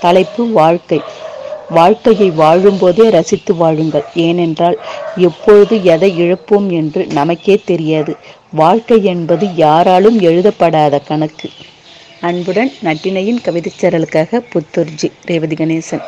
தலைப்பு வாழ்க்கை. வாழ்க்கையை வாழும்போதே ரசித்து வாழுங்கள். ஏனென்றால் எப்பொழுது எதை இழப்போம் என்று நமக்கே தெரியாது. வாழ்க்கை என்பது யாராலும் எழுதப்படாத கணக்கு. அன்புடன் நட்டினையின் கவிதைச்சரலுக்காக புத்தூர்ஜி ரேவதி கணேசன்.